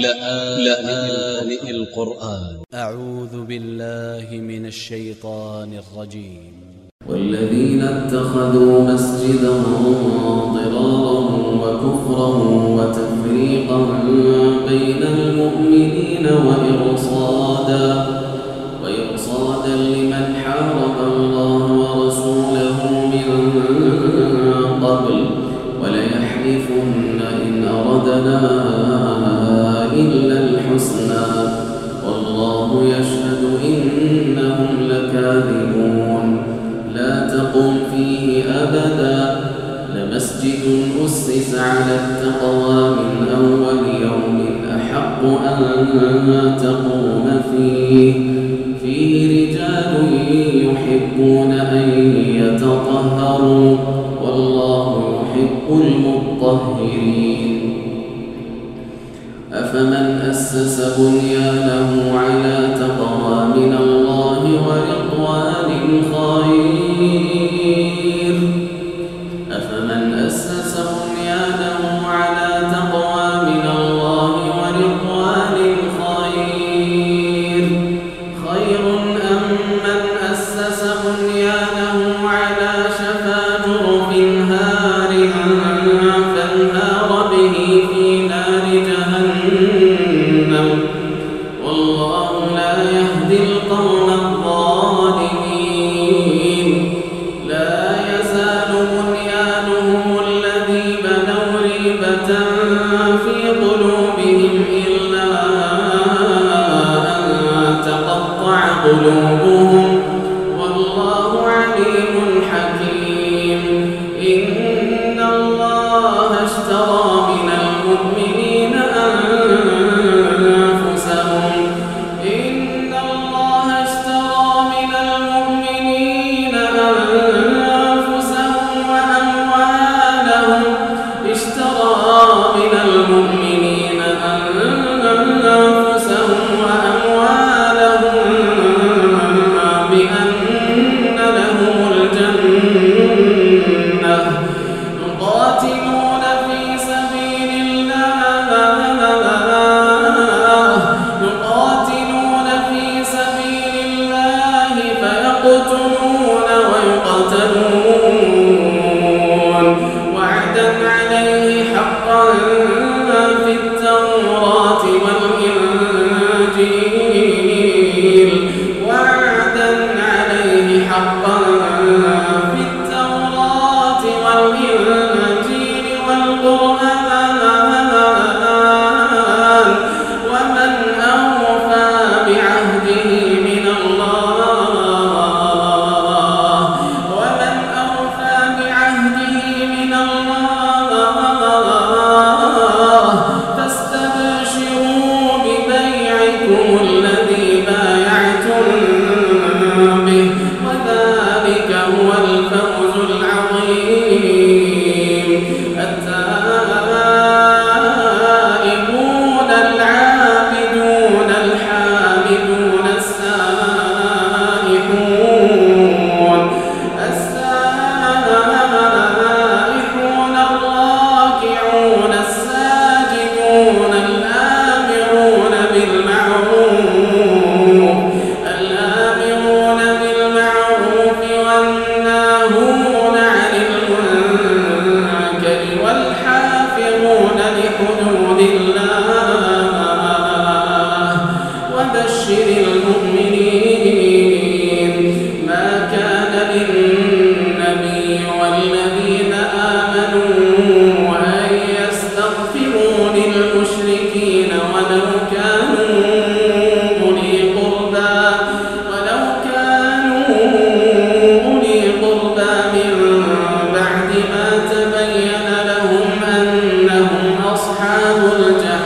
لآن القرآن. أ ع و ذ ب ا ل ل ه من ا ل ش ي ط ا ن ا ل ج ي م والذين اتخذوا مسجدا ضرارا تقوم فيه. فيه رجال يحبون أن يتطهروا والله يحب المطهرين. أفمن أسس بنيانه على تقوى من الله ورضوان خير قلوبهم عليه حقا أصحاب الجحيم.